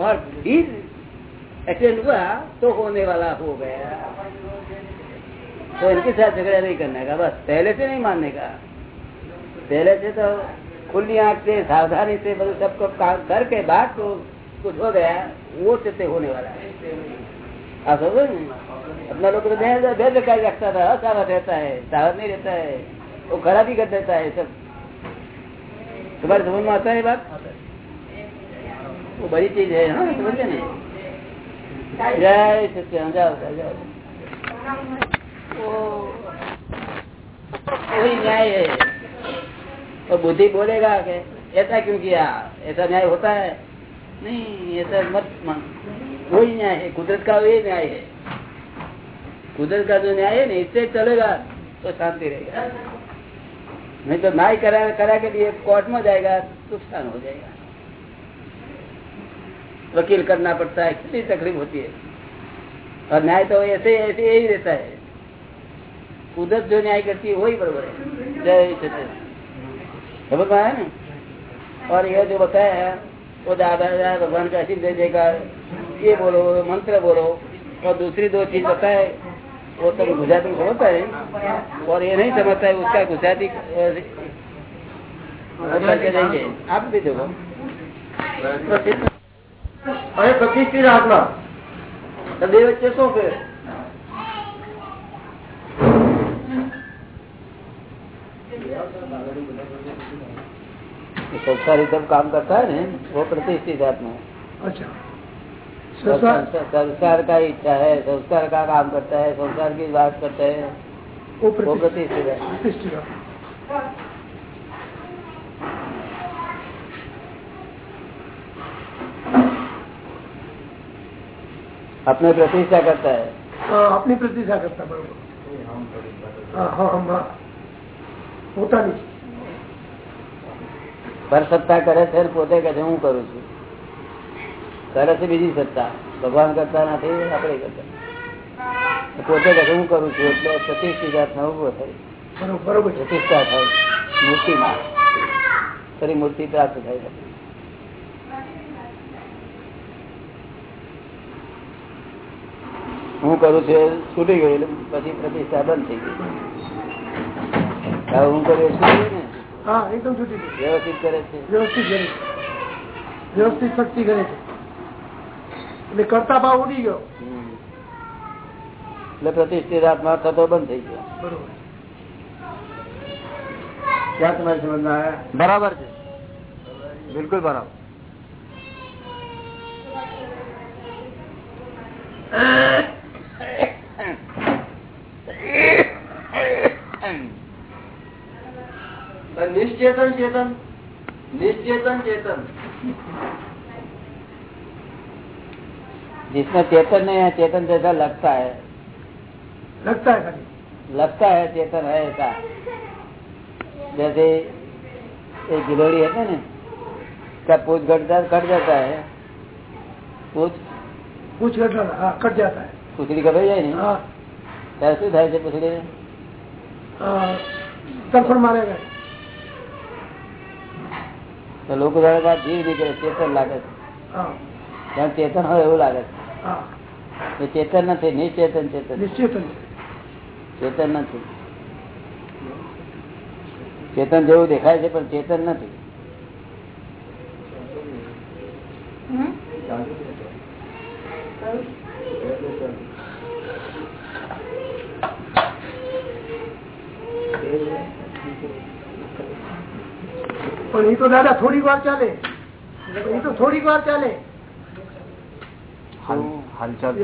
और फिर एक्सीडेंट हुआ तो होने वाला हो गया। तो इनके साथ झगड़ा नहीं करने का, बस पहले से नहीं मानने का। पहले से तो खुली आँख से, सावधानी से मतलब सबको काम करके बाद तो कुछ हो गया, वो से होने वाला है। आप समझो अपना लोग तो बेदरकारी रखता था असावध रहता है सावध नहीं रहता है, वो खराबी कर देता है सब। तुम्हारे समझ में आता है बात? वो बड़ी चीज़ है हाँ समझ नहीं जय सत्य जाओ जाओ वही न्याय है। और बुद्धि बोलेगा कि ऐसा क्यों किया? ऐसा न्याय होता है? नहीं, ऐसा मत मान। वही न्याय है, कुदरत का वही न्याय है। कुदरत का जो न्याय है ना, इससे चलेगा तो शांति रहेगा। नहीं तो न्याय करा करा के लिए कोर्ट में जाएगा तो नुकसान हो जाएगा। वकील करना पड़ता है, कितनी तकलीफ़ होती है। और न्याय तो ऐसे ऐसे यही रहता है। कुदरत जो न्याय करती है, वही बरोबर है। जय सत्य समझ में ना? और यह जो बताया है, वो दादा भगवान का दे देगा। ये बोलो, मंत्र बोलो। और दूसरी दो चीज़ बताए, वो तो गुजराती में समझता है। और ये नहीं समझता है, उसका गुजराती आप भी देखो। અને પ્રતિષ્ઠિત આત્મા તો બે વચ્ચે શું ફેર संसारी सब काम करता है ना वो प्रतिष्ठित आत्मा अच्छा और संसार संसार- संस्कार का इच्छा है संस्कार का काम करता है संसार की बात करता है वो वो प्रतिष्ठित प्रतिष्ठित है अपने प्रतिष्ठा करता है હા, આપની પ્રતિષ્ઠા કરતા બરોબર હા હા હમ હા પોતાની પર સત્તા કરે છે ને પોતે કહે છે હું કરું છું કરે છે બીજી સત્તા ભગવાન કરતા નથી આપણે કરતા પોતે કહે છે હું કરું છું એટલે પ્રતિષ્ઠિત આત્મા ઉભો થાય બરોબર બરોબર છે પ્રતિષ્ઠા થાય મૂર્તિમાં ફરી મૂર્તિ પ્રાપ્ત થાય હું કરું છું છૂટી ગયું એટલે પછી પ્રતિષ્ઠા બંધ થઈ ગઈ. હું કરું વ્યવસ્થિત છે? વ્યવસ્થિત કરે વ્યવસ્થિત શક્તિ કરે છે. એટલે કરતા ભાવ ઉડી ગયો. એટલે પ્રતિષ્ઠિત આત્મા થતો બંધ થઈ ગયો. બરોબર. ક્યાં તમારી બરાબર છે. બિલકુલ બરાબર. નિશ્ચેતન ચેતન નિશ્ચેતન ચેતન जिसमें चेतन नहीं है चेतन जैसा लगता है लगता है खाली लगता है चेतन है ऐसा जैसे एक गिलोड़ी है ना का पूछ घट जा कट जाता है पूछ कुछ घटना हाँ कट जाता है પૂછડી ગભરાઈ જાય ને? ત્યારે શું થાય છે પૂછડી લોકો ચેતન લાગે છે. ચેતન હોય એવું લાગે છે. ચેતન નથી નિશ્ચેતન ચેતન. ચેતન નથી. ચેતન જેવું દેખાય છે પણ ચેતન નથી. Thank. પણ એ તો દાદા થોડીક વાર ચાલે એ તો થોડીક વાર ચાલે એ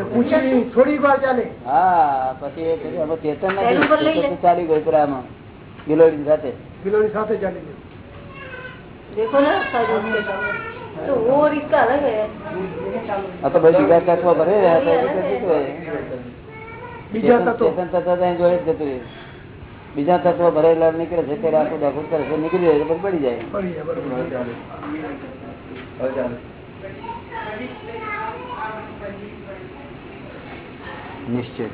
પૂછેલી થોડીક વાર ચાલે હા પછી એ પછી હવે ચેતન પેલું પર લઈ નથી લે. ચેતન ચાલી ગયું પેલા આમાં ગિલોડી સાથે ગિલોની સાથે ચાલી ગયું देखो ना साइड में तो वो और इसका अलग है આ તો ભાઈ બીજા તત્વો ભરે રહ્યા હતા એ તો જતું રહે. બીજા બીજા તત્વ ભરેલા નીકળે છે ત્યારે આખું દાખલ કરે છે નીકળી જાય તો પછી પડી જાય. નિશ્ચિત?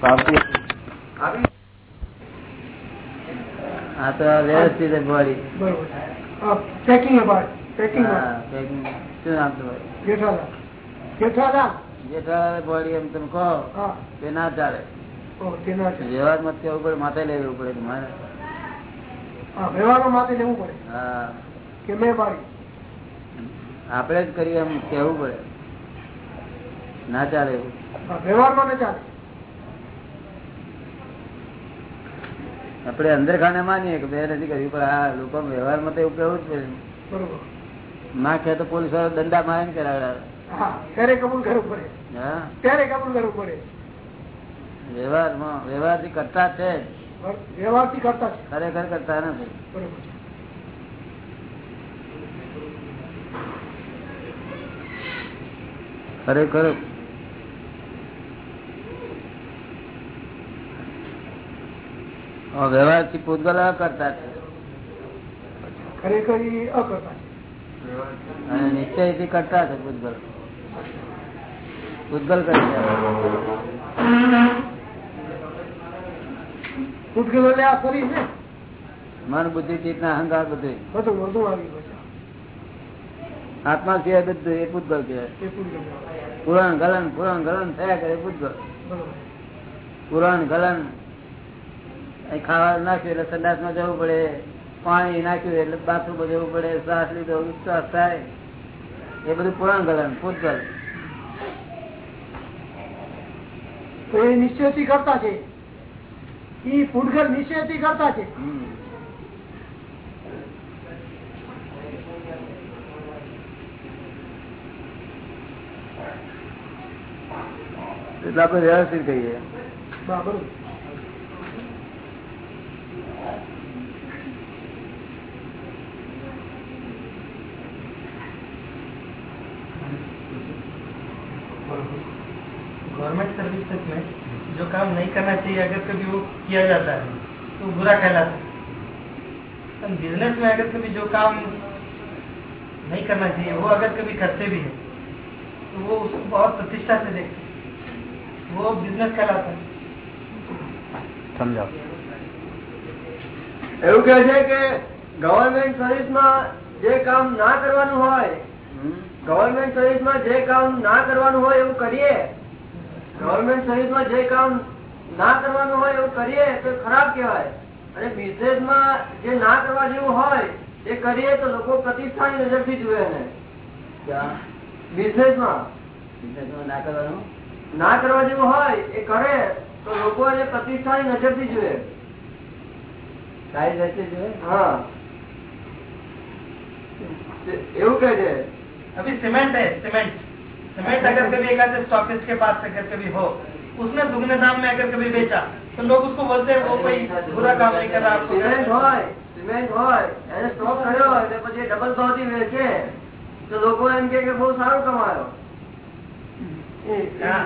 ફાવતી આવી. આ તો વ્યવસ્થિત બોડી બરોબર. હા પેકિંગ બાદ પેકિંગ શું નામ તમારું જેઠાલાલ. જેઠાલાલ? જેઠા બોડી એમ તમે કહો તે ના ચાલે. ઓ તેના કેવું પડે માથે લેવું પડે કે મારે હા વ્યવહારમાં માથે લેવું પડે. હા. કે મેં મારી આપણે જ કરીએ એમ કેવું પડે. ના ચાલે એવું. વ્યવહારમાં ને ચાલે. આપણે અંદર ખાને માનીએ કે મેં નથી કર્યું પણ આ લોકો વ્યવહારમાં તો એવું કેવું જ પડે. ના કે તો પોલીસવાળા દંડા મારે ને ત્યારે કબૂલ કરવું પડે. હા. ત્યારે કબૂલ કરવું પડે. વ્યવહારમાં વ્યવહારથી કરતા છે વ્યવહારથી કરતા છે. ખરેખર કરતા નથી. ખરેખર વ્યવહારથી પૂતગલ અકર્તા છે. અને નિશ્ચયથી કરતા છે પૂતગલ. પૂતગલ કરી મન બુદ્ધિ ચિત્ત ના અહંકાર બધું બધું બધું આવી ગયું છે. આત્મા સિવાય બધું એ પૂતગલ કહેવાય. પુરાણ ગલન પુરાણ ગલન થયા કરે પૂતગલ. પુરાણ ગલન ખાવા નાખ્યું એટલે સંડાસમાં જવું પડે પાણી નાખ્યું એટલે બાથરૂમ જવું પડે શ્વાસ લીધો વિશ્વાસ થાય. એ બધું પુરાણ ગલન પૂતગલ. તો એ નિશ્ચયથી કરતા છે. એ ફૂટગલ નિશ્ચયથી કરતા છે. એટલે આપણે વ્યવસ્થિત કહીએ બરોબર. गवर्नमेंट सर्विसेज में जो काम नहीं करना चाहिए अगर कभी वो किया जाता है तो बुरा कहलाता है बिजनेस में अगर कभी जो काम नहीं करना चाहिए वो अगर कभी करते भी है तो वो उसको बहुत प्रतिष्ठा से देखते हैं वो बिजनेस कहलाता है સમજાવો એવું કે છે કે ગવર્મેન્ટ સર્વિસમાં જે કામ ના કરવાનું હોય હમ? ગવર્મેન્ટ સર્વિસમાં જે કામ ના કરવાનું હોય એવું કરીએ ગવર્મેન્ટ સર્વિસમાં જે કામ ના કરવાનું હોય એવું કરીએ તો ખરાબ કહેવાય. અને બિઝનેસમાં જે ના કરવા જેવું હોય એ કરીએ તો લોકો પ્રતિષ્ઠાની નજરથી જુએ એને? બિઝનેસમાં બિઝનેસમાં ના કરવાનું? ના કરવા જેવું હોય એ કરે તો લોકો એને પ્રતિષ્ઠાની નજરથી જુએ. સારી દ્રષ્ટિ જોઈએ હા. એવું કે છે अभी सीमेंट है सीमेंट सीमेंट अगर कभी एक आधे स्टॉकिस्ट के पास अगर कभी हो उसने दुगने दाम में अगर कभी बेचा तो लोग उसको बोलते हैं वो कोई बुरा काम नहीं कर रहा आपको સિમેન્ટ હોય સિમેન્ટ હોય એને સ્ટોક કર્યો હોય તો પછી ડબલ ભાવથી વેચે તો લોકો એમ કે કે બહુ સારું કમાયો એ- हाँ,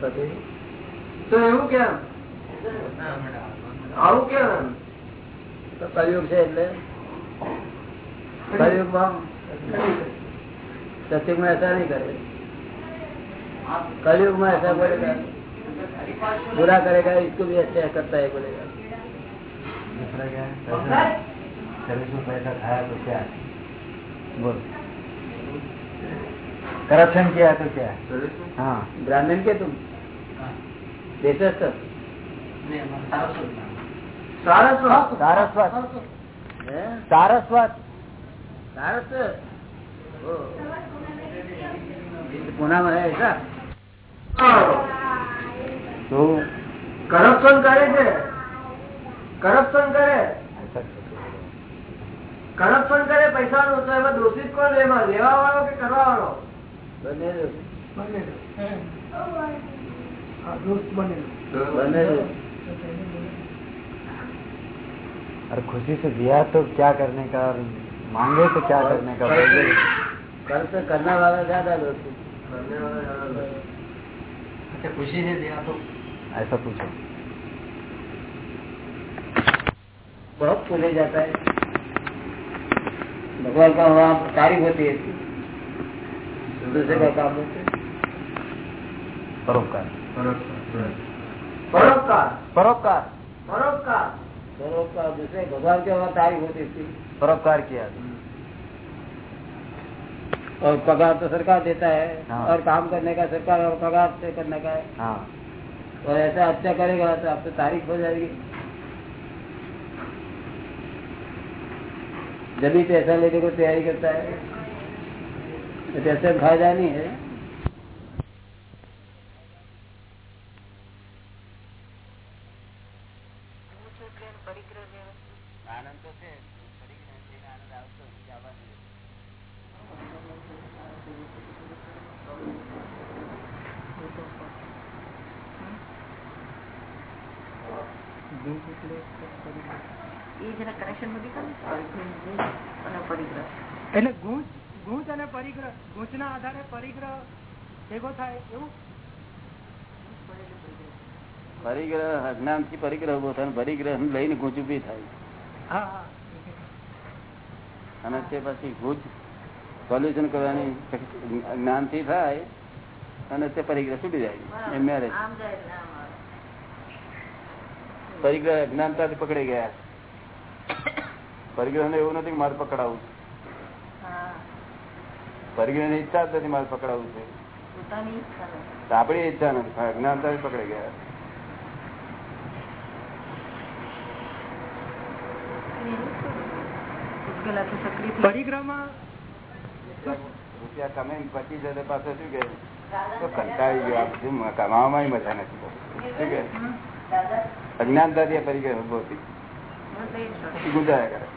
પછી તો એવું કેમ हाँ, मैडम। આવું કેમ એમ? તો કલયુગ છે એટલે कलयुग सत्युग में ऐसा नहीं करे कलयुग में ऐसा बोलेगा बुरा करेगा इसको भी अच्छा करता है बोलेगा दूसरा क्या है सर्विस में पैसा खाया तो क्या है बोल करप्शन किया तो क्या है हाँ ब्राह्मण के तुम देशस्थ સારસ્વત सारस्वत है सारस्वत सारस्वत ओ पुणे में है ऐसा तो કરપ્શન કરે છે કરપ્શન કરે ऐसा કરપ્શન કરે પૈસાનું તો એમાં દોષિત કોણ એમાં લેવા વાળો કે કરવા વાળો बने रहो, બનેલું. हम्म। હા દોસ્ત બનેલું बने रहो। और खुशी से दिया तो क्या करने का और मांगे तो क्या करने का कल करने वाला ज़्यादा अच्छा खुशी से दिया तो? ऐसा पूछो बहुत फूले जाता है। भगवान का वहाँ तारीफ़ होती है। दूसरे का हाँ। काम परोपकार। परोपकार। परोपकार। परोपकार। परोपकार। दूसरे भगवान के वहाँ तारीफ़ होती थी। परोपकार किया। और पगार तो सरकार देता है हाँ। और काम करने का सरकार और पगार से करने का है। हाँ। और ऐसा अच्छा करेगा तो आपसे तारीफ़ हो जाएगी। जब भी पैसा लेने को तैयारी करता है। तो पैसे फ़ायदा नहीं है પરિગ્રહ અજ્ઞાનથી પરિગ્રહ ઊભો થાય પરિગ્રહ લઈને ઊભી થાય. અને તે પછી ગુજ સોલ્યુશન કરવાની જ્ઞાનથી થાય અને તે પરિગ્રહ છૂટી જાય. એમ મેરેજ આમ જાય એટલે આમ આવે. પરિગ્રહ અજ્ઞાનતાથી પકડી ગયા. પરિગ્રહ ને એવું નથી મારે પકડાવું પરિગ્રહની ઈચ્છા જ નથી મારે પકડાવું છે. આપણી ઈચ્છા નથી અજ્ઞાનતાથી પકડી ગયા. પરિગ્રહમાં રૂપિયા તમે પચીસ હજાર પાસે શું કે તો કંટાળી ગયો. આપ કમાવામાં મજા નથી શું કે? અજ્ઞાનતા થી ઊભો થઈ કરે?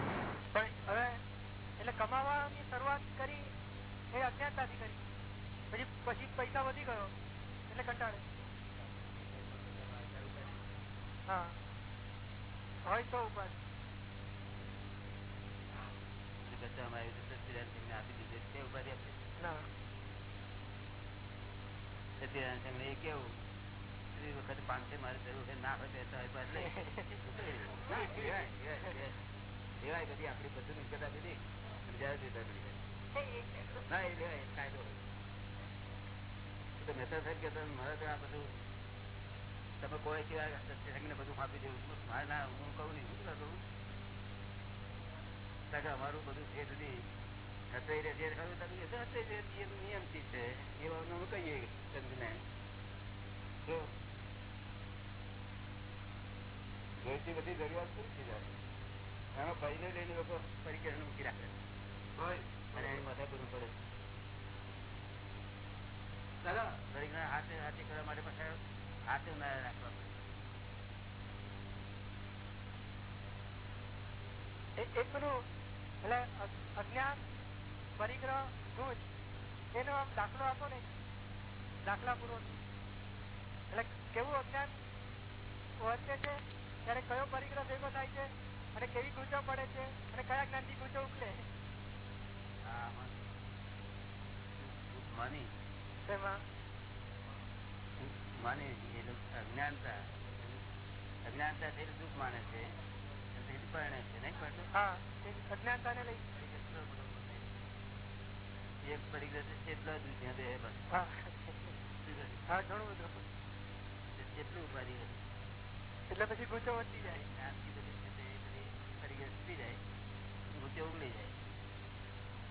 એટલે કમાવાની શરૂઆત કરી એ અજ્ઞાનતાથી કરી. પછી પછી પૈસા વધી ગયો એટલે કંટાળે. હા. હોય તો આપી દીધું તે ઉપાધિ આપી ના સત્યનારાયણ એ કેવું? એ વખતે પાંચસો મારે જરૂર છે ના હોય તો એસા હોય પાછળ લેવાય, બધી આપણી બધું મિલકત આપી દી. અને જ્યારે દીધા કરી દે. ના એ લેવાય કાયદો તો મહેતા સાહેબ કહેતા મારે તો આ બધું તમે કોઈ સિવાય સત્સંગને બધું આપી દેવું મારે ના હું કહું નહીં. હું શું કરું અમારું બધું છે સુધી હસાઈ રહે છે તમે નિયમથી છે. અમે કહીએ ચંદને જોઈતી બધી જરૂરિયાત પૂરી થઈ જાય એમાં ભાઈને લઈને લોકો પરિકરણ મૂકી રાખે. અને એની માથા કરવું પડે ચાલો દરેક હાથે હાથે કરવા માટે પાછા હાથે ઉનાળા રાખવા પડે. એક એક પેલું એટલે અજ્ઞાન પરિગ્રહ ગુંજ એનો આમ દાખલો આપો ને. દાખલા પૂર્વક એટલે કેવું અજ્ઞાન? વર્તે છે ત્યારે કયો પરિગ્રહ ભેગો થાય છે? અને કેવી ગુંચો પડે છે? અને કયા જ્ઞાનથી ગુંચો ઉકલે માની. માની અજ્ઞાનતા. અજ્ઞાનતા થી દુઃખ માને છે. પરણે છે નહીં પડતું હા અજ્ઞાનતાને લઈ એક પરિગ્રહ છે એટલો બસ. હા. ઘણું બધું. પછી ગુંચો વધતી જાય. જ્ઞાનથી બધી છે તે બધી જાય. ગુચો ઉગલી જાય.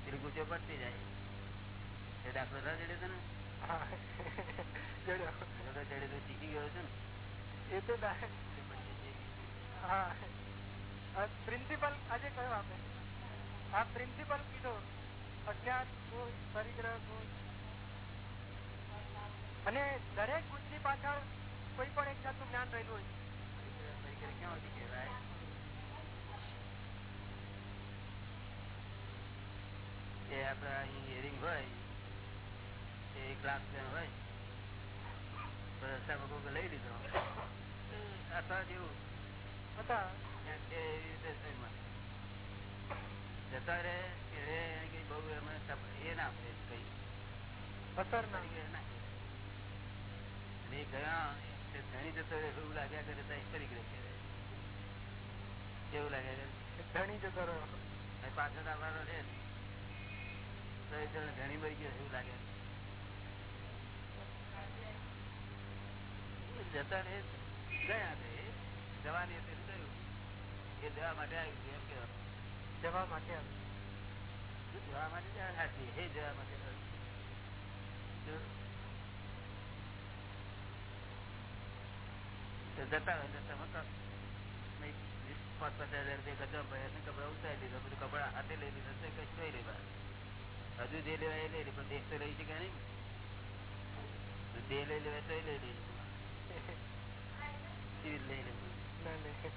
પેલી ગુચો પડતી જાય. એ દાખલો ના જડ્યો હતો ને? હા. જડ્યો એ જડે તો શીખી ગયો છે ને? એ તો હા. પ્રિન્સિપલ આજે કયો આપે? આ પ્રિન્સિપલ કીધો અજ્ઞાન ગુણ પરિગ્રહ અને દરેક ગુણની પાછળ કોઈ પણ એક જાતનું જ્ઞાન રહેલું હોય. કહેવાય એ આપડે અહીં હિયરિંગ હોય એ ક્લાસ હોય લઈ લીધો. અથવા જેવું. બધા ત્યાં એવી રીતે જતા રહે કે રે કઈ બહુ એમાં એ ના પડે કઈ. અસર ના પરિગ્રહ ના કહેવાય. અને એ ગયા ધણી જતો રહે એવું લાગ્યા કરે તો એ પરિગ્રહ કહેવાય. કેવું લાગ્યા કરે ધણી જતો રહ્યો. પાછળ આવવાનો છે તો એ જણ ધણી મરી ગયો એવું લાગે. જતા રે ગયા છે. જવાની હતી એ જવા માટે આવી છે એમ કેવા જવા માટે. જવા માટે હાથી હે જવા માટે જતા હોય તો તમે નહીં, પાંચ પચાસ હજાર રૂપિયા ગજવા પડ્યા કપડા ઉતારી દીધા બધું કપડા હાથે લઈ લીધા તો કઈ જોઈ લેવા હજુ જે લેવાય એ લઈ લે પણ દેશ તો લઈ શકે નહીં દેહ લઈ લેવાય તો લઈ લે. સિવિલ લઈ લે. ના, નહીં.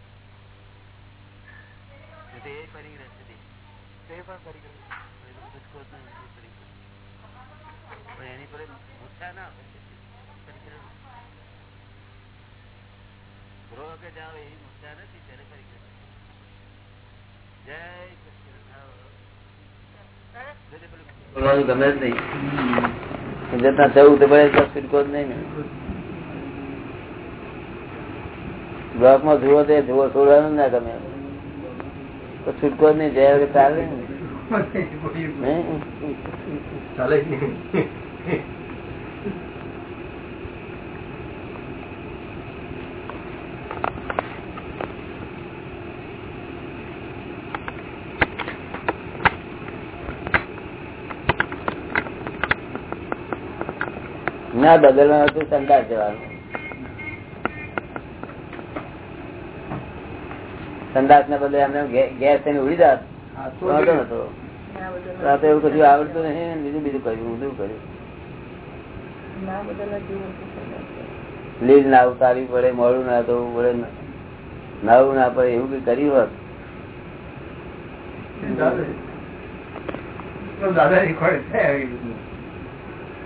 ગમે જ નહીં જતા જવું તો જ નહીં ને બ્લોકમાં જુઓ તો જુઓ ના ગમે છૂટકો જ નહીં જયા વગર ચાલે ને નહીં? ચાલે ના બદલવાનું હતું સંદાસ જવાનું સંદાસ ને બદલે એમને ગેસ એને ઉડી જાત. વાંધો નતો. રાતે એવું કશું આવડતું નહીં બીજું બીજું કર્યું ઊંધું કર્યું. લીડ ના ઉતારવી પડે મોડું ના થવું પડે નવું ના પડે એવું કઈ કર્યું હોત. દાદા શીખવાડે થાય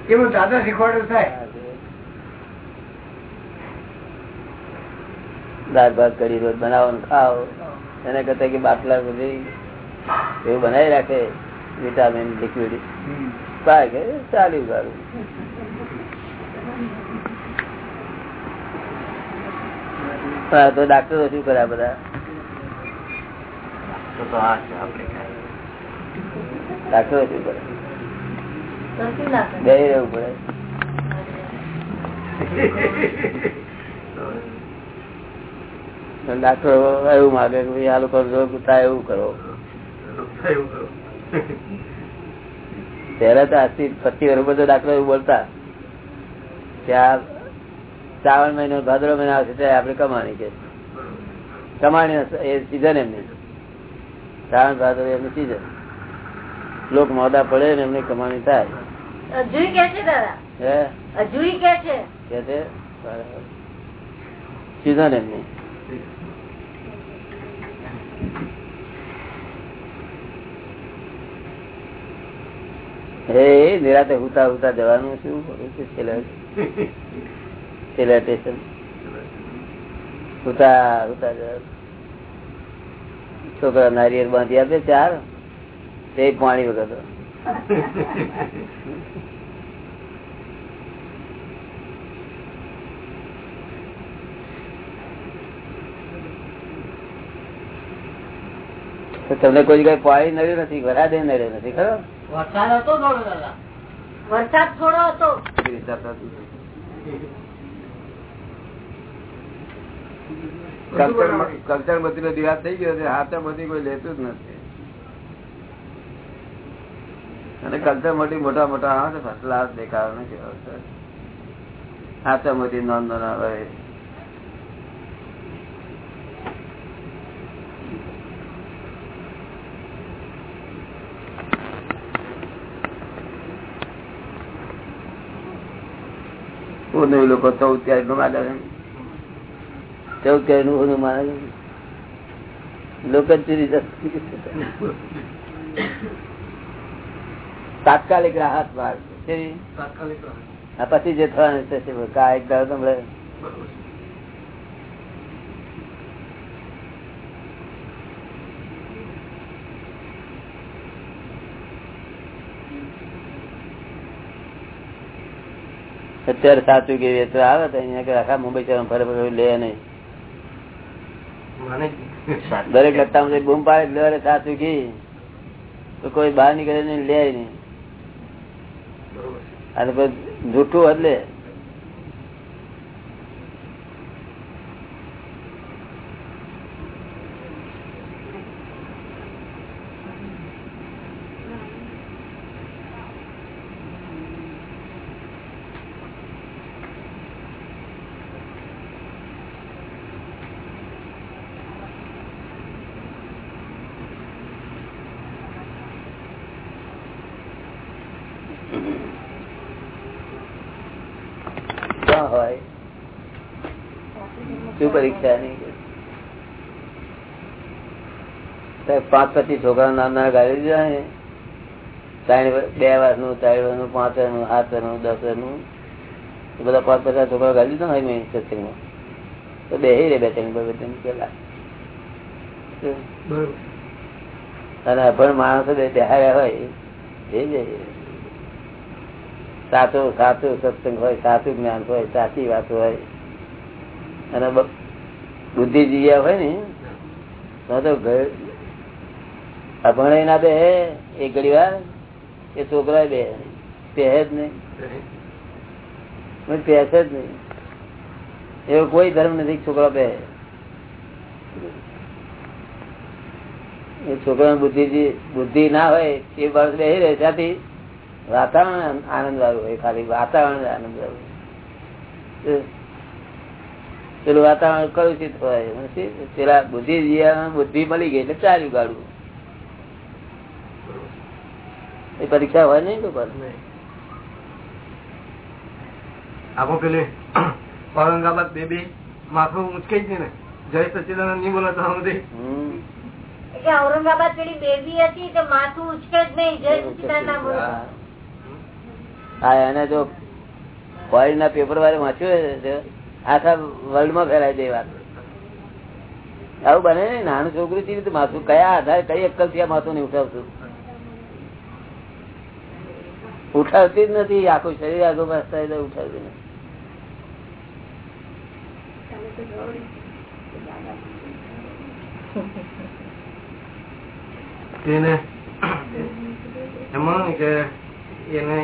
એવું દાદા શીખવાડે થાય? દાળ ભાત કરી રોજ બનાવો ને ખાઓ. એને કરતા કે બાટલા બધી એવું બનાવી રાખે વિટામિન લિક્વિડ પાકે ચાલ્યું સારું. તો ડાક્ટરો શું કર્યા બધા? ડાક્ટરો શું કરે જઈ ના કરે. બે રહેવું પડે. ડાક્ટરો એવું માગે કે આ લોકો રોગ એવું કરો. પહેલા તો આજથી પચીસ વર્ષ બધો ડાક્ટર એવું બોલતા. આ શ્રાવણ મહિનો ભાદરો મહિનો આવશે ત્યારે આપણે કમાણી કે. કમાણી એ સીઝન એમની. શ્રાવણ ભાદરો એમની સીઝન લોક મોડા પડે ને એમની કમાણી થાય. હજુય કે છે દાદા? હે? હજુય કે છે? કે છે? સીઝન એમની. હે નિરાતે હુતા હુતા જવાનું શું છેલ્લે? સ્ટેશન હુતા હુતા જવાનું. છોકરા નારિયેર બાંધી આપે ચાર, તે પાણી વગર તો. તમને કોઈ જગ્યાએ પાણી નડ્યું નથી વરાદ નડ્યો નથી ખરો? વરસાદ હતો થોડો દાદા. વરસાદ થોડો હતો. કલ્ચર મતી નો દિવસ થઈ ગયો છે હાથે મતી કોઈ લેતું જ નથી. અને કલ્ચર મતી મોટા મોટા આવે છે ફસલા દેખાવ નથી આવતા. હાથે મતી નોંધ નોંધ આવે. નહીં લોકો ચૌદ ત્યારે નું છે ચૌદ ત્યારે નું ઓનું માને લોકો ચીરી તાત્કાલિક રાહત માર્ગ? તાત્કાલિક આ પછી જે થવાનું છે દાડો તમને અત્યારે સાચું કે વેચવા આવે તો અહીંયા આખા મુંબઈ શહેર ફરે ફરે લે નહીં. દરેક લગતા બૂમ પાડે લે સાચું કી. તો કોઈ બહાર નીકળે નહીં લે નહીં. અને જૂઠું એટલે હોય શું પરીક્ષા નહીં પાંચ પચીસ છોકરા નામ ના ગાડી દીધા ને ત્રણ બે વર્ષનું ત્રણ વર્ષનું પાંચ વર્ષનું સાત વર્ષનું દસ વર્ષનું એ બધા પાંચ પચાસ છોકરા ગાડી દીધા ને મેં સત્સંગમાં. તો બે રે બે ત્રણ બે ત્રણ પેલા. અને અભણ માણસો બે બેહાડ્યા હોય એ જ સાચો સાચો સત્સંગ હોય સાચું જ્ઞાન હોય સાચી વાત હોય. અને બ- જીવ્યા હોય ને, તો તો ના બે એક ઘડી વાર, એ છોકરા બે પહે જ નહીં. પહેશે જ નહીં. એવો કોઈ ધર્મ નથી છોકરા બે છોકરા બુદ્ધિ બુદ્ધિ ના હોય, એ બાળક બે રહે ત્યાંથી વાતાવરણ આનંદ વાળું હોય, ખાલી વાતાવરણ આનંદ વાળું પેલું વાતાવરણ કલુષિત હોય? પેલા બુદ્ધિ બુદ્ધિ મળી ગઈ એટલે ચાલ્યું ગાડું એ પરીક્ષા હોય નઈ તો આપો પેલી ઔરંગાબાદ બેબી માથું ઉંચકાઈ છે ને. જય સચિદાનંદ નહીં બોલો તો સુધી ઔરંગાબાદ પેલી બેબી હતી તો માથું ઉચકે જ નહીં. જય સચિદાનંદ હા. એને જો ફોરેન ના પેપર વાળે વાંચ્યું છે આખા વર્લ્ડમાં ફેલાય દે વાત. આવું બને ને નાનું છોકરું થી માથું કયા આધારે કઈ અક્કલથી માથું નહીં ઉઠાવતું ઉઠાવતી જ નથી આખું શરીર આગળ પાસ થાય ઉઠાવતી નથી. એમાં કે એને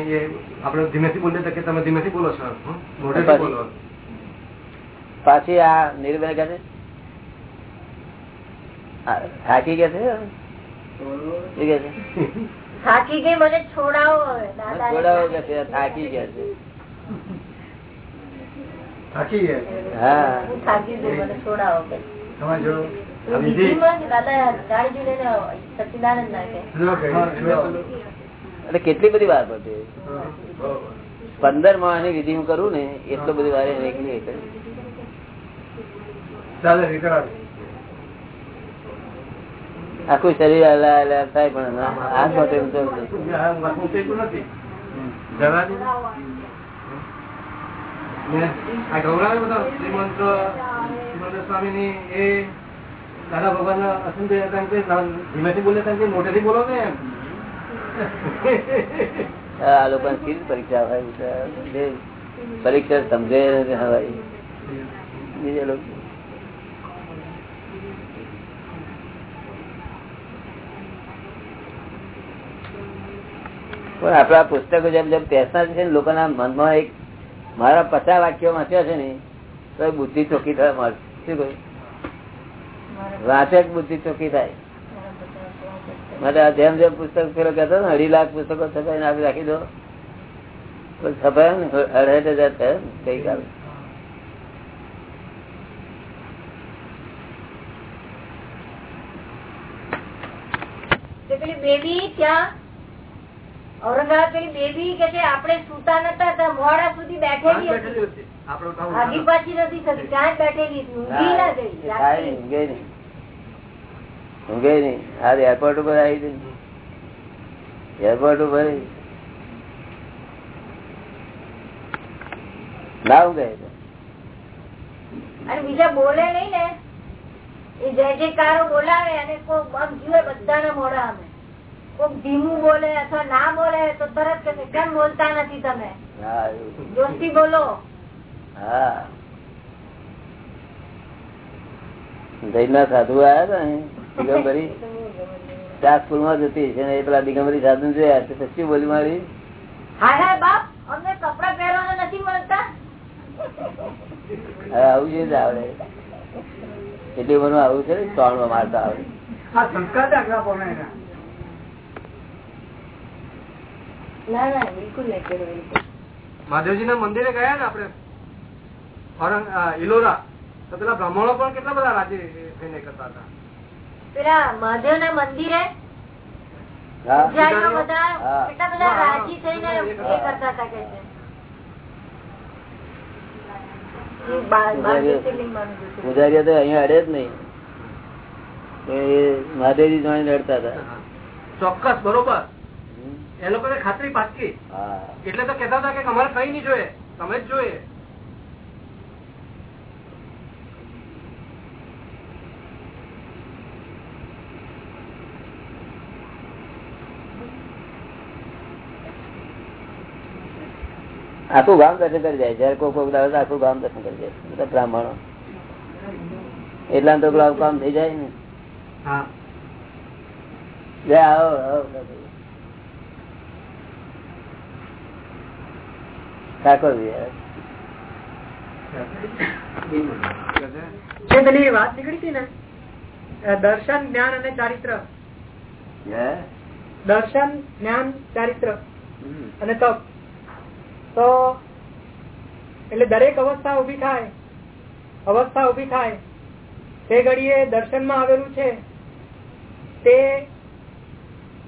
આપડે ધીમેથી બોલીએ તો કે તમે ધીમેથી બોલો છો. મોઢેથી બોલો. પાછી આ નિર્ભય કે છે? થાકી કે છે? કે છે? થાકી ગઈ મને છોડાવો છોડાવો કે છે? થાકી કે છે. થાકી ગયા હા. થાકી ગઈ મને છોડાવો કે. તમારે જો તો વિધિમાં જ દાદા ગાડી જોડે સચિદાનંદ ના કે એટલે કેટલી બધી વાર પડતી પંદરમાં વિધિ હું કરું ને એટલો બધી વાર એને આખું શરીર હલા હલા થાય પણ હાથ માટે નથી જરા દે. ને આ ગૌરાવે બધા શ્રીમંત શ્રીમંત સ્વામીની એ દાદા ભગવાન અસંત ધીમેથી બોલે હતા મોટેથી બોલો ને આ લોકો પરીક્ષા હોય પરીક્ષા સમજે હવાઈ બીજા લોકો પણ આપડા પુસ્તકો જેમ જેમ પેસના છે ને, લોકોના મનમાં એક મારા પચાસ વાક્યો વાંચ્યા છે ને, તો એ બુદ્ધિ ચોખ્ખી થાય, મારી શું કહ્યું વાંચે બુદ્ધિ ચોખ્ખી થાય. માટે જેમ જેમ પુસ્તક પેલો કહેતો ને, અઢી લાખ પુસ્તકો છપાઈને આપી રાખી દો. છપાયો ને અઢાઈ હજાર થયો ગઈકાલે. પેલી બેબી ત્યાં ઔરંગાબાદ પેલી બેબી કે છે આપણે સુતા નતા ત્યાં મોડા સુધી બેઠેલી હતી. આગી પાછી નથી થતી ત્યાં જ બેઠેલી ઊંઘી ના ગઈ એ થાય નહીં, ઊંઘે નહીં. ઊંઘે નહીં. આ એરપોર્ટ ઉપર આવી ગઈ એરપોર્ટ ઉપર ના ઊંઘે. અને બીજા બોલે નહીં ને. એ જય જયકારો બોલાવે અને કોઈ બમ જુએ બધાના મોડા અમે. કોક ધીમું બોલે અથવા ના બોલે તો તરત કે કેમ બોલતા નથી તમે? હા બોલો. હા. સાધુ આવ્યા હતા દિગમ્બરી ત્યાં સ્કૂલમાં જતી છે એ પેલા દિગંબરી સાધુ જોયા તો બોલી મારી? હાય હાય બાપ અમને કપડા પહેરવાના નથી મળતા. હવે આવું છે આવડે. એટલી બધું આવું છે ને ત્રણ મારતા આવડે. ના ના બિલકુલ નહીં પહેરો, મહાદેવજી ના મંદિરે ગયા ને આપડે ઔરંગ ઇલોરા. તો પેલા બ્રાહ્મણો પણ કેટલા બધા રાજી થઈને કરતા હતા? પેલા મહાદેવ ના મંદિરે હા. પૂજારીઓ બધા હા. કેટલા બધા રાજી થઈને કરતા હતા કે છે. પછી બાર બાર જ્યોતિર્લિંગમાંનું જ્યોતિર્લિંગ. પૂજારીઓ તો અહીંયા અડે જ નહીં. એ મહાદેવજી જોઈને લડતા હતા. ચોક્કસ બરોબર. એ લોકોને ખાતરી પાકી. એટલે તો કેતા હતા કે અમારે કઈ નહીં જોઈએ તમે જ જોઈએ. આખું ગામ દર્શન કરી જાય જયારે કોઈ કોઈ દાદા તો આખું ગામ દર્શન કરી જાય બધા બ્રાહ્મણો. એટલા તો પેલું કામ થઈ જાય ને. આવો આવો ઠાકોર વાત નીકળી હતી ને દર્શન જ્ઞાન અને ચારિત્ર. દર્શન જ્ઞાન ચારિત્ર અને તપ. તો એટલે દરેક અવસ્થા ઊભી થાય અવસ્થા ઊભી થાય. તે ઘડીએ દર્શનમાં આવેલું છે. તે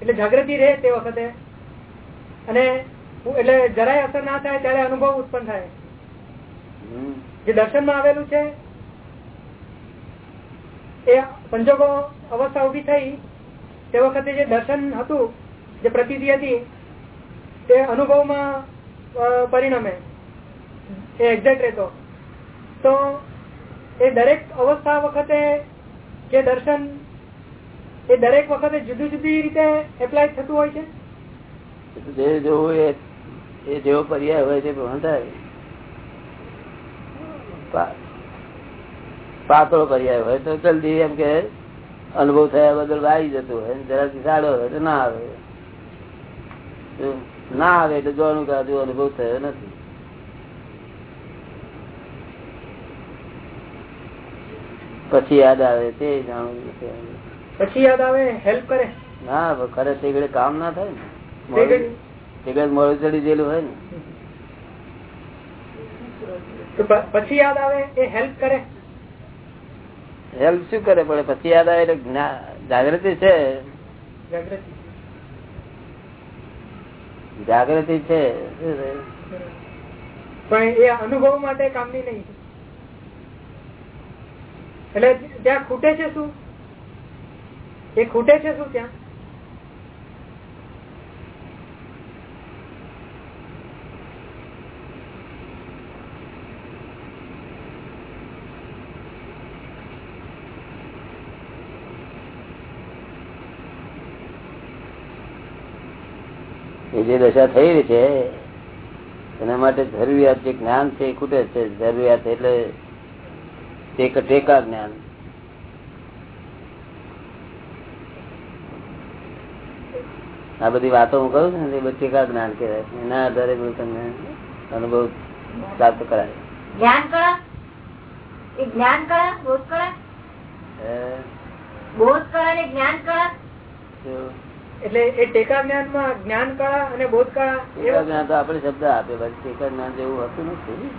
એટલે જાગૃતિ રહે તે વખતે. અને એટલે જરાય અસર ના થાય ત્યારે અનુભવ ઉત્પન્ન થાય. જે દર્શનમાં આવેલું છે એ સંજોગો અવસ્થા ઊભી થઈ તે વખતે જે દર્શન હતું જે પ્રતિતિ હતી તે અનુભવમાં પરિણમે. એ એક્ઝેક્ટ રહેતો. તો એ દરેક અવસ્થા વખતે જે દર્શન એ દરેક વખતે જુદી જુદી રીતે એપ્લાય થતું હોય છે? જે જોવું એ એ જેવો પર્યાય હોય તે પ્રમાણે થાય. પાતળો પર્યાય હોય તો જલ્દી એમ કે અનુભવ થયા બદલ આવી જતું હોય જરાથી સાડો હોય તો ના આવે. ના આવે એટલે જોવાનું કે હજુ અનુભવ થયો નથી. પછી યાદ આવે તે જાણવું પછી યાદ આવે હેલ્પ કરે. ના ખરે તે કામ ના થાય ને. તે મોડું- ચડી ગયેલું હોય ને. પછી યાદ આવે એ હેલ્પ કરે? હેલ્પ શું કરે? પડે પછી યાદ આવે એટલે જાગૃતિ છે. જાગૃતિ. છે? પણ એ અનુભવ માટે કામની નહીં. એટલે ત્યાં ખૂટે છે શું? એ ખૂટે છે શું ત્યાં? એ જે દશા થઈ રહી છે એના માટે જરૂરિયાત જે જ્ઞાન છે એ ખૂટે છે. જરૂરિયાત એટલે ટેક- જ્ઞાન. આ બધી વાતો હું કરું છું ને એ બધી ટેકા જ્ઞાન કહેવાય. એના આધારે બધું તમને અનુભવ પ્રાપ્ત કરાય. જ્ઞાન કળા? એ જ્ઞાન કળા? બોધ કળા? બોધ કળા ને જ્ઞાન કળા? એટલે એ ટેકા જ્ઞાનમાં જ્ઞાન કળા અને બોધ કળા જ્ઞાન તો આપણે શબ્દ આપે બાકી ટેકા જ્ઞાન જેવું હતું નથી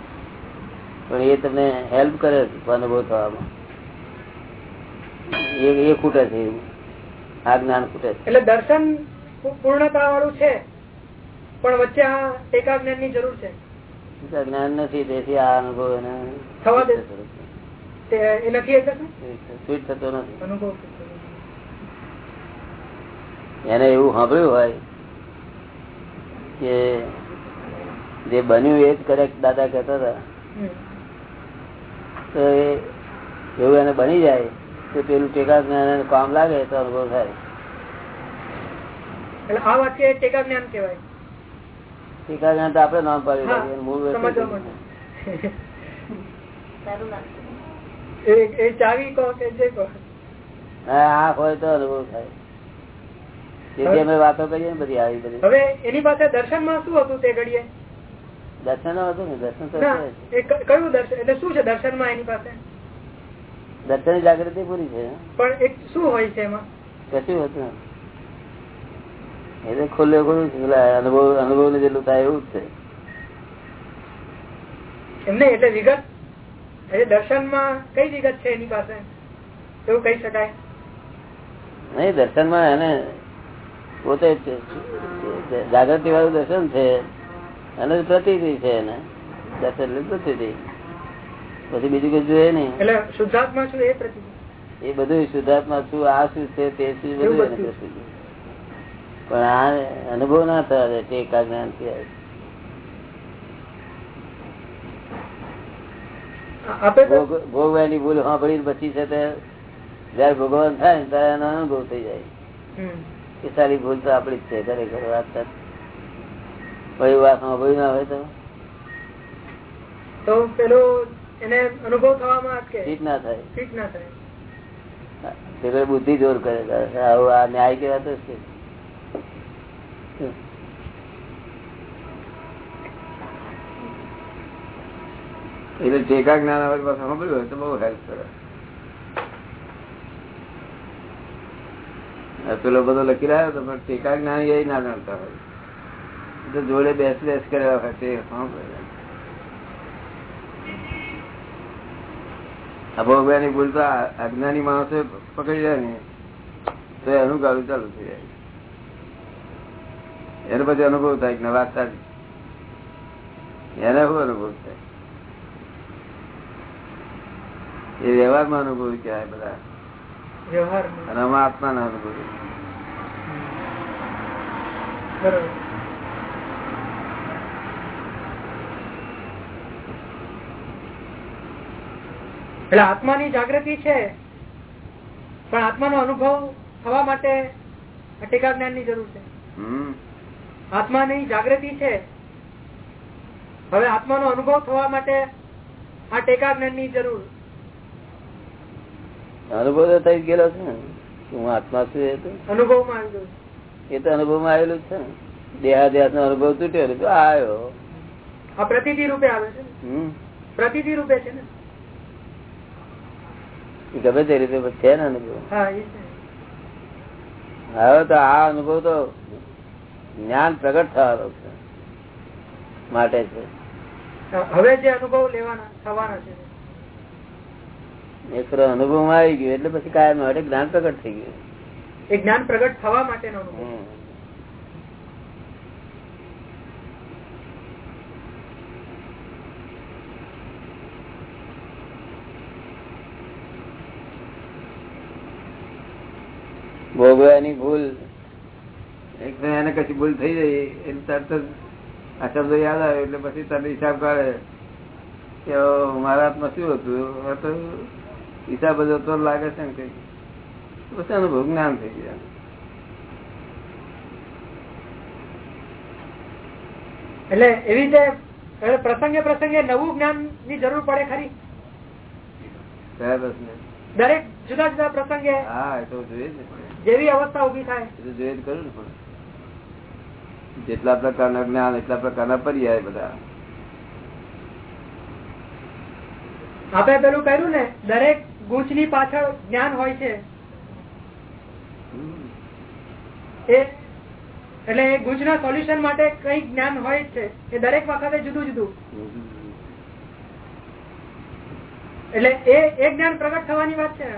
પણ એ તમને હેલ્પ કરે અનુભવ થવામાં. એ ખૂટે છે આ જ્ઞાન ખૂટે છે. એટલે દર્શન પૂર્ણતા વાળું છે પણ વચ્ચે આ ટેકા જ્ઞાનની જરૂર છે. જ્ઞાન નથી તેથી આ અનુભવ એને થવા દે. એ નથી થતો? નથી. અનુભવ એને એવું સાંભળ્યું હોય કે જે બન્યું એ જ કરેક્ટ દાદા કહેતા હતા. તો એ એવું એને બની જાય તો પેલું ટેકા જ્ઞાન કામ લાગે તો અનુભવ થાય. એટલે ટેકા જ્ઞાન તો આપડે નામ પાડી મૂળ ચાવી કહો કે જે કહો. હા હોય તો અનુભવ થાય. તેથી અમે વાતો કરીએ ને બધી આવી બધી. હવે એની પાસે દર્શનમાં શું હતું તે ઘડીએ? દર્શન હતું ને? દર્શન તો કયું દર્શન? એટલે શું છે દર્શનમાં એની પાસે? દર્શન જાગૃતિ પૂરી છે. પણ એક શું હોય છે એમાં? કશું હતું એટલે ખુલ્લે ખુલ્લું છે. અનુભવ અનુભવ ને જેટલું થાય એવું જ છે. એમને એટલે વિગત? એટલે દર્શનમાં કઈ વિગત છે એની પાસે? એવું કહી શકાય? નહીં દર્શનમાં એને પોતે જ જાગૃતિ વાળું દર્શન છે અને પ્રતિ છે એને. દર્શન એટલે પછી બીજું કઈ જોઈએ નહીં. એટલે શુદ્ધાત્મા છું એ પ્રતિ એ બધું શુદ્ધાત્મા શું આ શું છે તે શું બધું એને પણ આ અનુભવ ના થવા દે તે જ્ઞાનથી ભોગવાની ભૂલ સાંભળી પછી છે તે જયારે ભગવાન થાય ને ત્યારે એનો અનુભવ થઈ જાય. કે સારી ભૂલ તો આપડી જ છે ખરેખર વાત ભાઈ વાત સાંભળી ના હોય તો? તો એને અનુભવ થવામાં અટકે ના થાય. ફિટ ના થાય. તે બુદ્ધિ જોર કરે આવું આ ન્યાય કહેવાતો જ છે? એટલે ટેકા જ્ઞાન આવે પાછું સાંભળ્યું હોય તો બહુ હેલ્પ કરે. પેલો બધો લખી રહ્યો હતો પણ ટેકા જ્ઞાન એ ના જાણતા હોય. તો જોડે બેસ બેસ કર્યા હોય તે સાંભળે ભૂલ તો અજ્ઞાની માણસો પકડી જાય ને, તો એનું ગાળું ચાલુ થઈ જાય. એને પછી અનુભવ થાય કે વાત સારી એને શું અનુભવ થાય? એ વ્યવહારમાં અનુભવ કહેવાય બધા. અને આમાં આત્માના અનુભવ એટલે આત્માની જાગૃતિ છે પણ આત્માનો અનુભવ થવા માટે આ ટેકા જ્ઞાનની જરૂર છે. આત્મા આત્માની જાગૃતિ છે હવે આત્માનો અનુભવ થવા માટે આ ટેકા જ્ઞાનની જરૂર. અનુભવ તો થઈ ગયેલો છે ને. હું આત્મા છું એ તો? અનુભવમાં એ તો અનુભવમાં આવેલું છે ને. દેહાદ્યાસ નો અનુભવ તૂટ્યો તો આવ્યો. પ્રતિથી રૂપે આવે છે? પ્રતિથી રૂપે છે ને. ગમે તે રીતે છે ને અનુભવ. હવે તો આ અનુભવ તો જ્ઞાન પ્રગટ થવાનો છે. માટે છે. હવે જે અનુભવ લેવાના થવાના છે. એક અનુભવમાં આવી ગયું એટલે પછી કાયમ માટે જ્ઞાન પ્રગટ થઈ ગયું. એ જ્ઞાન પ્રગટ થવા માટે ભોગવાની ભૂલ એક તો એને કશી ભૂલ થઈ જાય એટલે તરત આ શબ્દ યાદ આવે એટલે પછી તરત હિસાબ કાઢે કે મારા હાથમાં શું હતું? બધો તો લાગે છે ને પછી અનુભવ જ્ઞાન થઈ ગયા. એટલે એવી રીતે પ્રસંગે પ્રસંગે નવું જ્ઞાનની જરૂર પડે ખરી? દરેક જુદા જુદા પ્રસંગે હા એ તો જોઈએ જેવી અવસ્થા ઊભી થાય. જોઈએ ખરું ને પણ. જેટલા પ્રકારના જ્ઞાન એટલા પ્રકારના પર્યાય બધા. આપણે પેલું કહ્યું ને દરેક ગૂંચની પાછળ જ્ઞાન હોય છે. એટલે એ ગુંચ ના સોલ્યુશન માટે કઈ જ્ઞાન હોય છે. એ દરેક વખતે જુદું જુદું. એટલે એ એ જ્ઞાન પ્રગટ થવાની વાત છે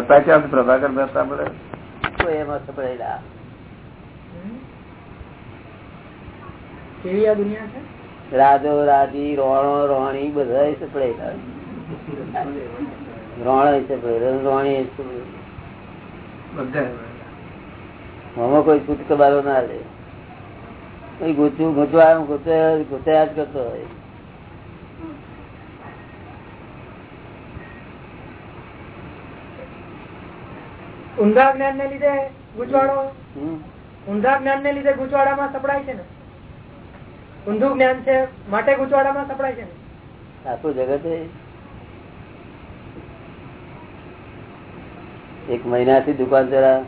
હમ. ક્યાં પ્રભાકર મહેતા બધા એમાં સપડાયેલા કેવી આ દુનિયા છે? રાજો રાજી રોણો રોણી બધા સપડેલા રોણ સપડેલા રોણી આમાં કોઈ કબાલો ના લે. ગોચું ગોચવા ગુચયા જ કરતો હોય. ઊંધા જ્ઞાન ને લીધે ગૂંચવાડો ઊંધા જ્ઞાન ને લીધે ગૂંચવાડામાં સપડાય છે ને? ઊંધું જ્ઞાન છે માટે ગૂંચવાડામાં સપડાય છે ને? આખું જગત એક મહિનાથી દુકાન જરા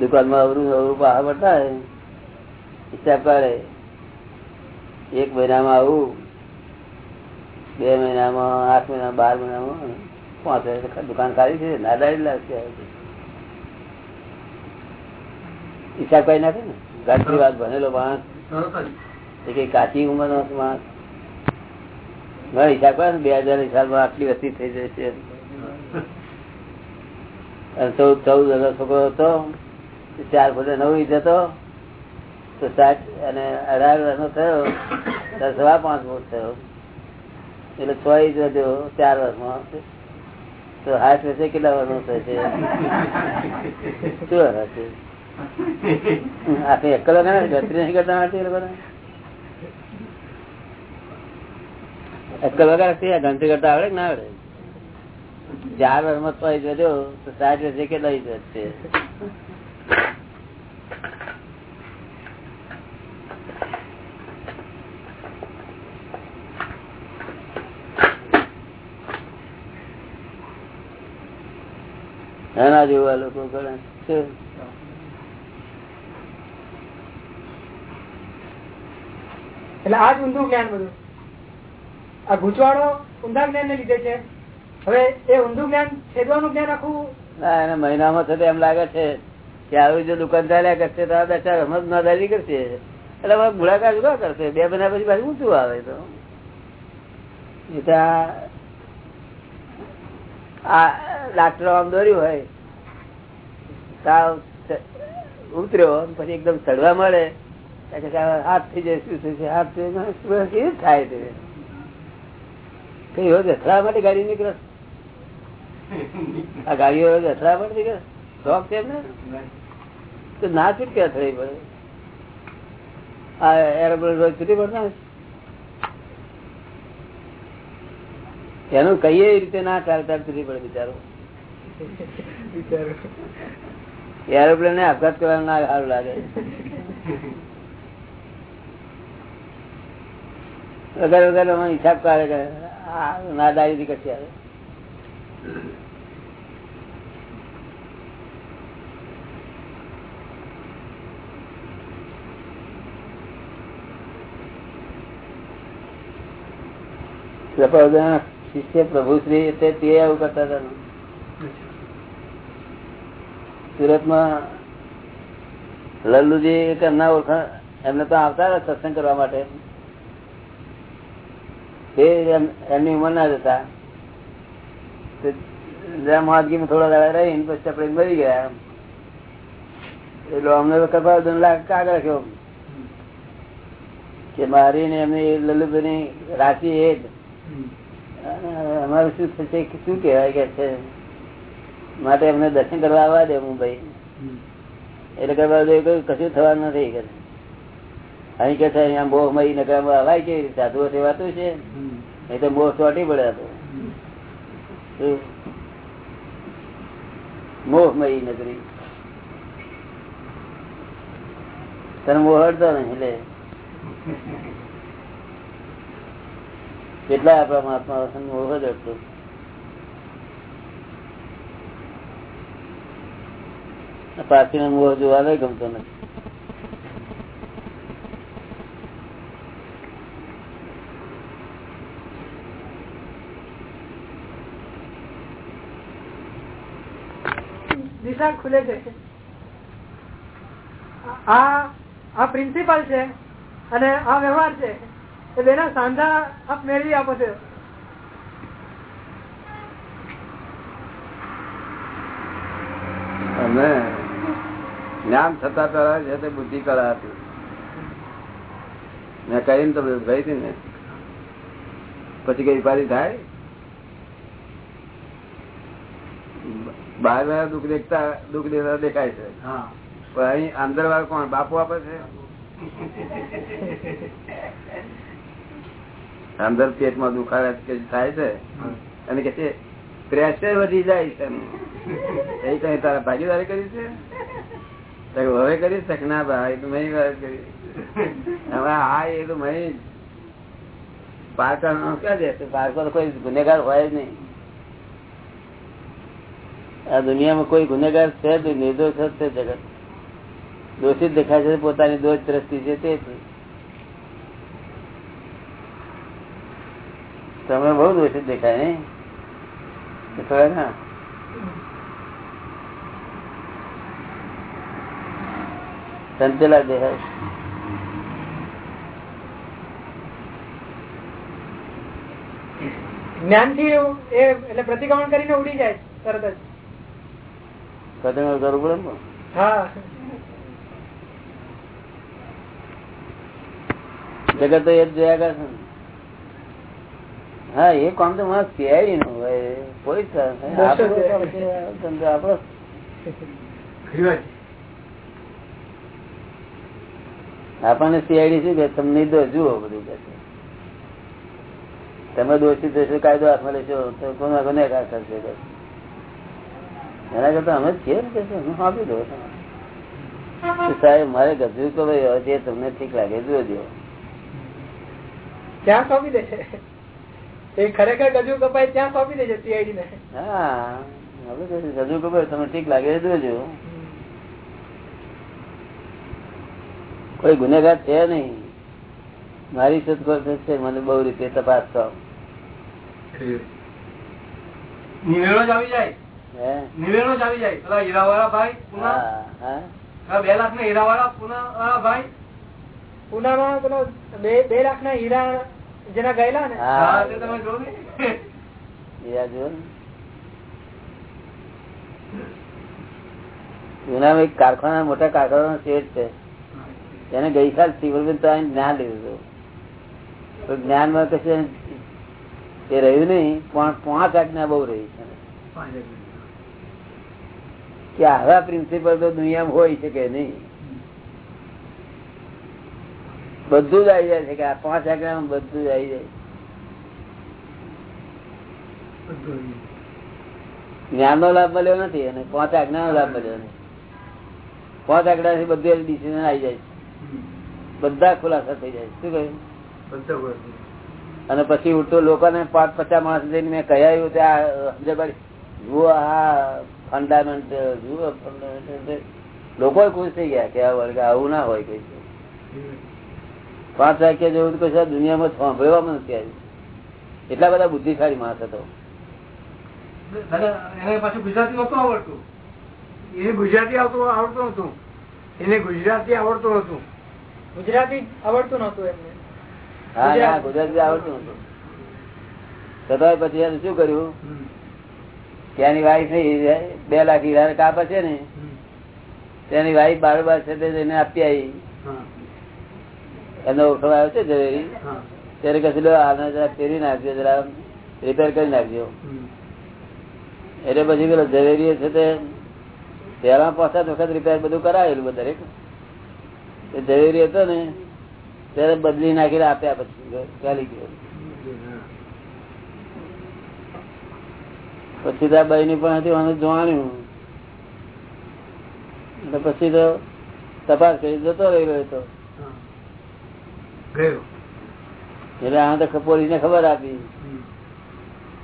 દુકાનમાં અવરું અવરું બહાર પડતા હિસાબ કરે એક મહિનામાં આવું બે મહિનામાં આઠ મહિના બાર મહિનામાં પાંચ દુકાન કાઢી છે, નાદારી લાગશે નાખે ને ગાડી વાત ભણેલો માણસ. કાચી ઉંમર નો માણસ? બે હજાર આટલી વસ્તી થઈ જશે ચૌદ ચૌદ હજાર છોકરો હતો, ચાર ફૂટે નવ ઇંચ હતો, તો સાત અને અઢાર વર્ષનો થયો સવા પાંચ ફૂટ થયો. એટલે છ ઇંચ વધ્યો, ચાર વર્ષમાં. તો હાથ વર્ષે કેટલા વર્ષનો થશે શું હશે આપે એકલો ગણતરી નહીં કરતા લોકોને? અક્કલ વગર ગણતરી કરતા આવડે કે ના આવડે? ચાર વર્ષમાં તો સાત વર્ષે કેટલા ઇંચ એના જેવા લોકો ઘણા એટલે આ જ ઊંધું જ્ઞાન બધું. આ ગુચવાડો ઊંધા જ્ઞાન ને લીધે છે. હવે એ ઊંધું જ્ઞાન છેદવાનું જ્ઞાન આખું? ના એને મહિનામાં થતા એમ લાગે છે કે આવી જો દુકાન ચાલ્યા કરશે તો આ ચાર રમત નાદારી કરશે. એટલે હવે ગુણાકાર જુદા કરશે? બે મહિના પછી પાછું ઊંચું આવે તો. આ ડાક્ટર આમ દોર્યું હોય, તાવ ઉતર્યો પછી એકદમ ચડવા મળે. હાથ થઈ જાય, શું થશે, હાથ કેવી થાય તે? કઈ હોય અથડા માટે ગાડી નીકળે? આ ગાડીઓ અથડા માટે નીકળે? શોખ છે ને તો ના છૂટકે અથડાઈ પડે. આ એરોપ્લેન રોજ છૂટી પડતા એનું કહીએ એ રીતે ના ચાલતા સુધી પડે બિચારો. એરોપ્લેન ને આપઘાત કરવાનું ના સારું લાગે. વગર વગર હિસાબ કાઢે કે નાદારી થી કશી આવે. શિષ્ય પ્રભુશ્રી તે આવું કરતા હતા સુરતમાં લલ્લુજી એક ઓળખાણ, એમને તો આવતા સત્સંગ કરવા માટે. એમની ઉંમર ના જતા મહાદગીમાં થોડા દાડા રહી પછી આપણે મરી ગયા એટલે અમને કપાલ કાગળ રાખ્યો. કે મારી ને એમની લલ્લુભાઈ ની રાશિ એક અમારે શું થશે શું કેવાય કે છે? માટે એમને દર્શન કરવા આવવા દે મુંબઈ. એટલે કરવા દે કશું થવાનું નથી કે. અહીં કે છે, અહીંયા મોહ મરી નગરમાં હવાય કેવી રીતે સાધુઓ સેવાતું છે. નહીં તો મોહ ચોટી પડે તો મોહમયી નગરી. તને મોહ હડતો નહીં એટલે કેટલા આપણા મહાત્મા મોહ જ હતો પાછી મોહ જોવા ગમતો નથી. ખુલે છે. આ આ પ્રિન્સિપલ છે અને આ વ્યવહાર છે. બેના સાંધા આપ મેળવી આપો છો. અમે જ્ઞાન થતા પહેલા છે તે બુદ્ધિ કળા હતી. મેં કરીને તમને ગઈ હતી ને? પછી કઈ પારી થાય? બહાર વાળા દુઃખ દેખતા દુઃખ દેખતા દેખાય છે. પણ અહીં અંદર વાળા કોણ? બાપુ આપે છે? અંદર પેટમાં દુખાવે થાય છે? અને કે છે પ્રેશર વધી જાય છે. એ કઈ તારા ભાગીદારી કરી છે? હવે કરી શક ના ભાઈ? તો મેં વાત કરી. હવે હા એ તો મેં પારકા ક્યાં જશે પારકો કોઈ ગુનેગાર હોય જ નહીં. આ દુનિયામાં કોઈ ગુનેગાર છે જ નિર્દોષ જ છે જગત. દોષિત દેખાય છે પોતાની દોષ દ્રષ્ટિ છે તે તમે બહુ દોષિત દેખાય ને થોડા ના. સંતેલા દેખાય જ્ઞાનથી એ એટલે પ્રતિક્રમણ કરીને ઉડી જાય તરત જ. કરવું પડે હા. જગત તો એ જ જોયા કરે છે ને. હા એ કામ તો મારે સીઆઈડી નું હોય. કોઈ સ- આપણું કામ છે, આ ધંધો આપણો આપણને સીઆઈડી શું કે તમે નિર્દોષ જુઓ બધું કે છે. તમે દોષી થશો કાયદો હાથમાં લેશો તો કોનો ગુનેગાર કરશે કે એના કરતા અમે જ છીએ ને કે હું આપી દઉં તમે. સાહેબ મારે ગજુ તો ભાઈ જે તમને ઠીક લાગે જોજો ત્યાં સોંપી દે છે એ ખરેખર ગજુ કપાય ત્યાં સોંપી દે સીઆઈડી ને. હા હવે ગજુ ખબર તમને ઠીક લાગે જોજો. કોઈ ગુનેગાર છે નહીં. મારી શોધખોળ થશે મને બહુ રીતે તપાસ કરો. નિવેડો જ આવી જાય. હે? નિવેડો જ આવી જાય. પેલા હીરાવાળા ભાઈ પુના. હા હા. બે લાખ ના હીરાવાળા પુના વાળા ભાઈ. પુનામાં પેલો બે બે લાખ ના હીરા જેના ગયેલા ને? હા. તે તમે ને? કારખાના મોટા કારખાના શેઠ છે. તેને ગઈકાલ સિવિલ તો જ્ઞાન લીધું હતું. જ્ઞાનમાં કશું એ રહ્યું નહીં પણ પાંચ આજ્ઞા બહુ રહી છે. કે આવા પ્રિન્સિપલ તો દુનિયામાં હોય શકે નહીં? બધું જ આવી જાય છે કે આ પાંચ આગળ બધું જ આવી જાય. જ્ઞાન નો લાભ મળ્યો નથી અને પાંચ આજ્ઞા નો લાભ મળ્યો નથી. પાંચ આજ્ઞા થી બધું ડિસિઝન આવી જાય બધા ખુલાસા થઈ જાય શું કહ્યું? અને પછી ઉલટો લોકોને પાંચ પચાસ માણસ જઈને મેં કહ્યા કે આ સમજાભાઈ જુઓ આ ફંડામેન્ટ જુઓ ફંડામેન્ટ લોકો ખુશ થઈ ગયા કે આ વર્ગ આવું ના હોય કઈ. પાંચ વાક્ય જેવું તો કશું દુનિયામાં સાંભળવામાં નથી આવ્યું. એટલા બધા બુદ્ધિશાળી માણસ હતો. એને પાછું ગુજરાતી નહોતું આવડતું. એને ગુજરાતી આવતું આવડતું હતું એને ગુજરાતી આવડતું હતું ગુજરાતી આવડતું નતું એમને. હા ના ગુજરાતી આવડતું નતું છતાંય પછી એને શું કર્યું? ત્યાંની વાઈફ બે લાખ હીરા કાપે છે ને તેની વાઈફ બારોબાર છે તેને આપી આવી. એનો ઓળખો આવ્યો છે ઝવેરી ત્યારે કશું આને જરા ફેરી નાખજો જરા રિપેર કરી નાખજો. એટલે પછી પેલો ઝવેરી છે તે પહેલા પાંચ વખત રિપેર બધું કરાવેલું દરેક. ઝવેરી હતો ને ત્યારે બદલી નાખીને આપ્યા પછી ચાલી ગયો. પછી ત્યાં બાઈ ની પણ હતી મને જોવાનું. એટલે પછી તો તપાસ કરી જતો રહ્યો હતો. એટલે આ તો પોલીસ ને ખબર આપી.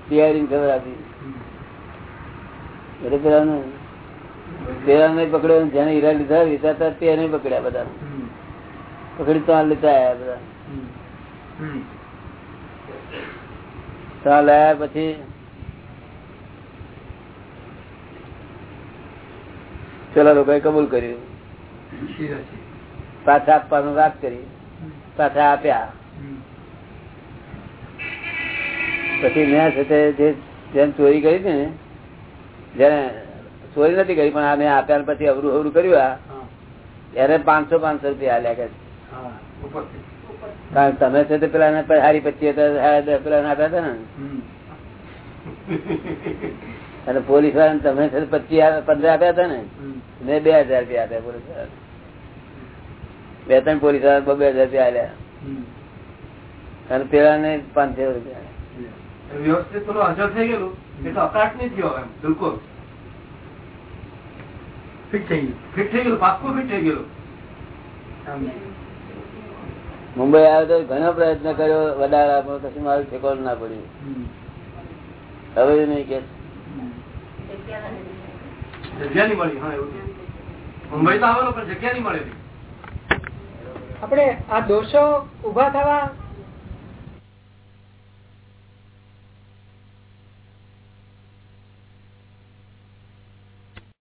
સીઆઈડી ખબર આપી. એટલે પેલા પેલા ને પકડ્યો જેને હીરા લીધા લીધા તેને પકડ્યા બધા. પકડી તો લેતા આવ્યા બધા. ત્યાં લાયા પછી પેલા લોકોએ કબૂલ કર્યું. પાછા આપવાનું વાત કરી પાછા આપ્યા. પછી મેં છે તે જે જેમ ચોરી કરી હતી ને જેને ચોરી નથી કરી પણ આ મેં આપ્યા પછી અવરું અવરું કર્યું આ એને પાંચસો પાંચસો રૂપિયા આલ્યા કે કારણ તમે છે તે પેલા ને હારી પચીસ પેલા આપ્યા હતા ને. અને પોલીસવાળા તમે પચીસ પંદર આપ્યા હતા ને. મેં બે હજાર રૂપિયા આપ્યા પોલીસવાળા બે ત્રણ પોલીસવાળા બે હજાર રૂપિયા આલ્યા. અને પેલા ને પાંચસો રૂપિયા વ્યવસ્થિત પેલું હાજર થઈ ગયેલું. એટલે અકાટ નહીં થયો એમ બિલકુલ. ફિટ થઈ ગયું. ફિટ થઈ ગયેલું પાક્કું ફિટ થઈ ગયેલું. મુંબઈ આવ્યો તો ઘણો પ્રયત્ન કર્યો વડાળા પણ પછી મારું ઠેકાણું ના પડ્યું. હવે નહીં કે. જગ્યા નહીં મળી હા એવું મુંબઈ તો આવેલો પણ જગ્યા નહીં મળેલી. આપણે આ દોષો ઊભા થવા